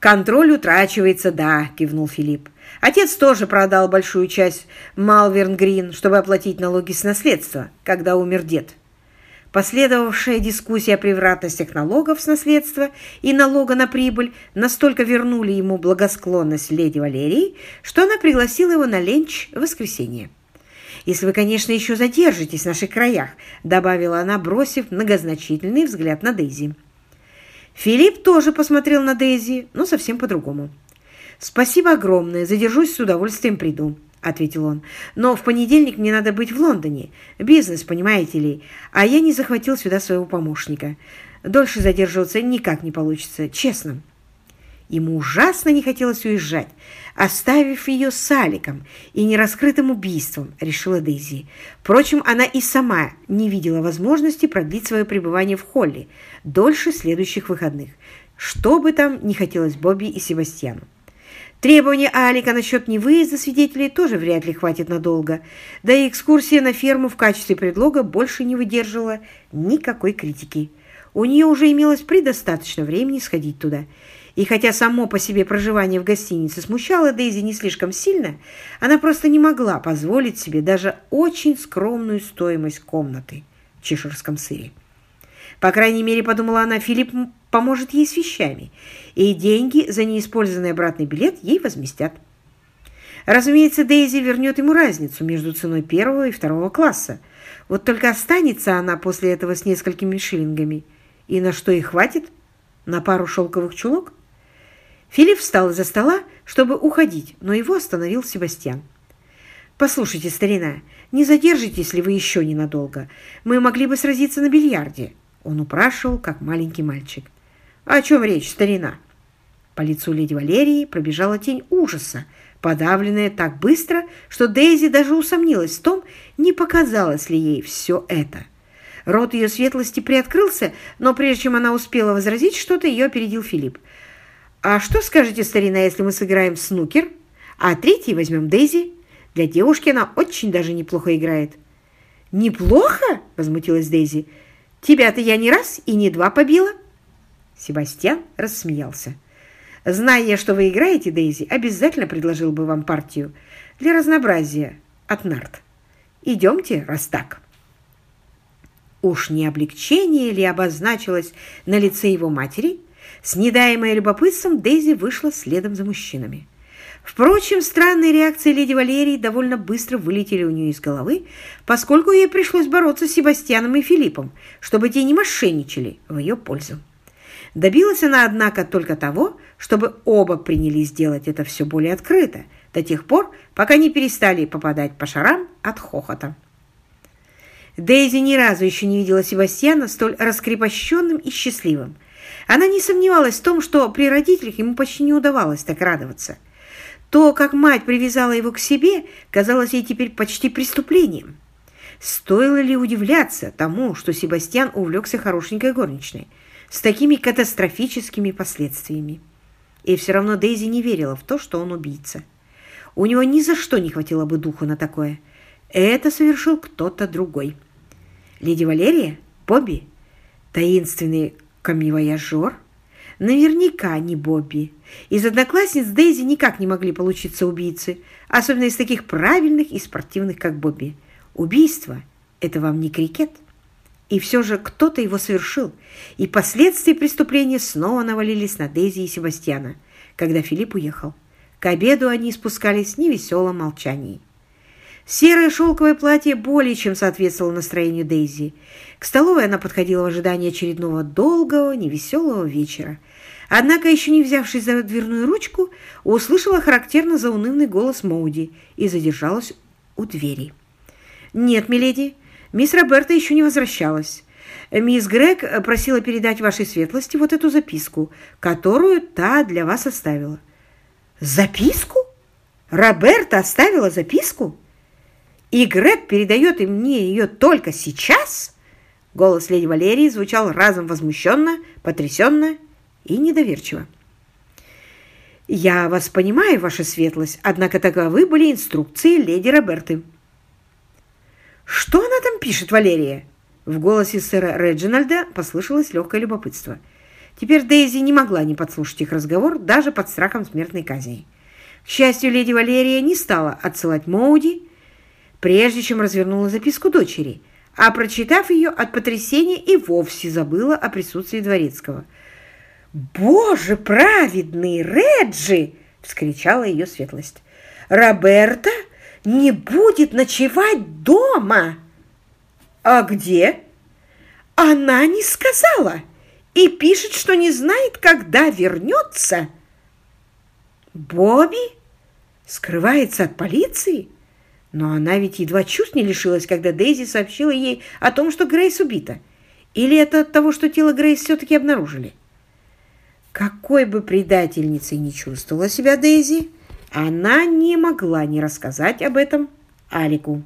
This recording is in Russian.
«Контроль утрачивается, да», — кивнул Филипп. «Отец тоже продал большую часть Малверн Грин, чтобы оплатить налоги с наследства, когда умер дед». Последовавшая дискуссия о превратностях налогов с наследства и налога на прибыль настолько вернули ему благосклонность леди Валерии, что она пригласила его на ленч в воскресенье. «Если вы, конечно, еще задержитесь в наших краях», добавила она, бросив многозначительный взгляд на Дейзи. Филипп тоже посмотрел на Дейзи, но совсем по-другому. «Спасибо огромное, задержусь с удовольствием приду», — ответил он. «Но в понедельник мне надо быть в Лондоне. Бизнес, понимаете ли, а я не захватил сюда своего помощника. Дольше задерживаться никак не получится, честно». Ему ужасно не хотелось уезжать, оставив ее с Аликом и нераскрытым убийством, решила Дейзи. Впрочем, она и сама не видела возможности продлить свое пребывание в Холле дольше следующих выходных, что бы там не хотелось Бобби и Себастьяну. Требования Алика насчет невыезда свидетелей тоже вряд ли хватит надолго, да и экскурсия на ферму в качестве предлога больше не выдерживала никакой критики. У нее уже имелось предостаточно времени сходить туда – и хотя само по себе проживание в гостинице смущало Дейзи не слишком сильно, она просто не могла позволить себе даже очень скромную стоимость комнаты в чеширском сыре. По крайней мере, подумала она, Филипп поможет ей с вещами, и деньги за неиспользованный обратный билет ей возместят. Разумеется, Дейзи вернет ему разницу между ценой первого и второго класса. Вот только останется она после этого с несколькими шиллингами. И на что ей хватит? На пару шелковых чулок? Филипп встал из-за стола, чтобы уходить, но его остановил Себастьян. «Послушайте, старина, не задержитесь ли вы еще ненадолго? Мы могли бы сразиться на бильярде». Он упрашивал, как маленький мальчик. «О чем речь, старина?» По лицу леди Валерии пробежала тень ужаса, подавленная так быстро, что Дейзи даже усомнилась в том, не показалось ли ей все это. Рот ее светлости приоткрылся, но прежде чем она успела возразить что-то, ее опередил Филипп. «А что скажете, старина, если мы сыграем снукер, а третий возьмем Дейзи? Для девушки она очень даже неплохо играет». «Неплохо?» – возмутилась Дейзи. «Тебя-то я не раз и не два побила». Себастьян рассмеялся. «Зная, что вы играете, Дейзи, обязательно предложил бы вам партию для разнообразия от нарт. Идемте, раз так». Уж не облегчение ли обозначилось на лице его матери – с недаемой любопытством Дейзи вышла следом за мужчинами. Впрочем, странные реакции леди Валерии довольно быстро вылетели у нее из головы, поскольку ей пришлось бороться с Себастьяном и Филиппом, чтобы те не мошенничали в ее пользу. Добилась она, однако, только того, чтобы оба принялись делать это все более открыто, до тех пор, пока не перестали попадать по шарам от хохота. Дейзи ни разу еще не видела Себастьяна столь раскрепощенным и счастливым – она не сомневалась в том, что при родителях ему почти не удавалось так радоваться. То, как мать привязала его к себе, казалось ей теперь почти преступлением. Стоило ли удивляться тому, что Себастьян увлекся хорошенькой горничной с такими катастрофическими последствиями? И все равно Дейзи не верила в то, что он убийца. У него ни за что не хватило бы духу на такое. Это совершил кто-то другой. Леди Валерия? Бобби? Таинственный камевояжер? Наверняка не Бобби. Из одноклассниц Дейзи никак не могли получиться убийцы, особенно из таких правильных и спортивных, как Бобби. Убийство – это вам не крикет. И все же кто-то его совершил, и последствия преступления снова навалились на Дейзи и Себастьяна, когда Филипп уехал. К обеду они спускались в невеселом молчании. Серое шелковое платье более чем соответствовало настроению Дейзи. К столовой она подходила в ожидании очередного долгого, невеселого вечера. Однако, еще не взявшись за дверную ручку, услышала характерно заунывный голос Моуди и задержалась у двери. «Нет, миледи, мисс Роберта еще не возвращалась. Мисс Грег просила передать вашей светлости вот эту записку, которую та для вас оставила». «Записку? Роберта оставила записку?» И Грег передает мне ее только сейчас?» Голос леди Валерии звучал разом возмущенно, потрясенно и недоверчиво. «Я вас понимаю, ваша светлость, однако таковы были инструкции леди Роберты». «Что она там пишет, Валерия?» В голосе сэра Реджинальда послышалось легкое любопытство. Теперь Дейзи не могла не подслушать их разговор даже под страхом смертной казни. К счастью, леди Валерия не стала отсылать Моуди, прежде чем развернула записку дочери, а, прочитав ее от потрясения, и вовсе забыла о присутствии дворецкого. «Боже праведный, Реджи!» — вскричала ее светлость. «Роберта не будет ночевать дома!» «А где?» «Она не сказала и пишет, что не знает, когда вернется». «Бобби скрывается от полиции?» Но она ведь едва чувств не лишилась, когда Дейзи сообщила ей о том, что Грейс убита. Или это от того, что тело Грейс все-таки обнаружили? Какой бы предательницей не чувствовала себя Дейзи, она не могла не рассказать об этом Алику.